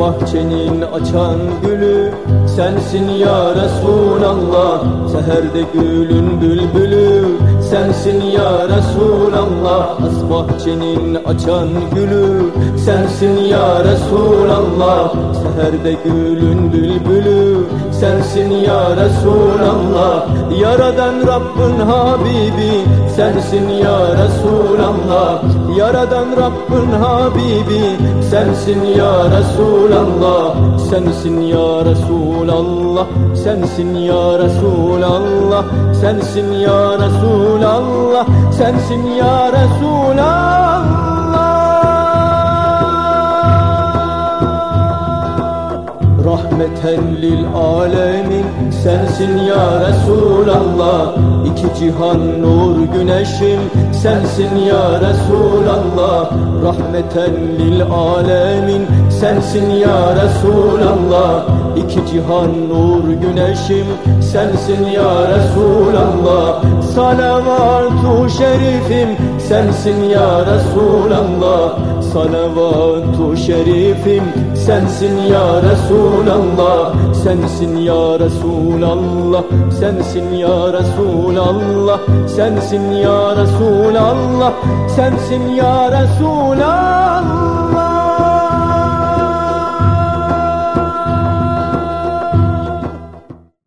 bahçenin açan gülü Sensin ya Resulallah. Seherde gülün bülbülü Sensin ya Resulallah. Az bahçenin açan gülü Sensin ya Resulallah. Seherde gülün bülbülü Sensin ya Resulallah. Yaradan Rabbin Habibi Sensin ya Resulallah. Yaradan Rabbin Habibi Sensin ya Resulallah. Sensin ya Resulallah Sensin ya Resulallah. Sensin ya Resulallah Sensin ya Resulallah Rahmeten lil alemin Sensin ya Resulallah. İki cihan nur güneşim Sensin ya Resulallah. Rahmeten lil alemin Sensin ya Resulallah. İki cihan nur güneşim Sensin ya Resulallah. Salavatu şerifim Sensin ya Resulallah. Salavatu şerifim Sensin ya Resulallah. Sensin ya Resulallah Sensin ya Resulallah. Sensin ya Resulallah Sensin ya Resulallah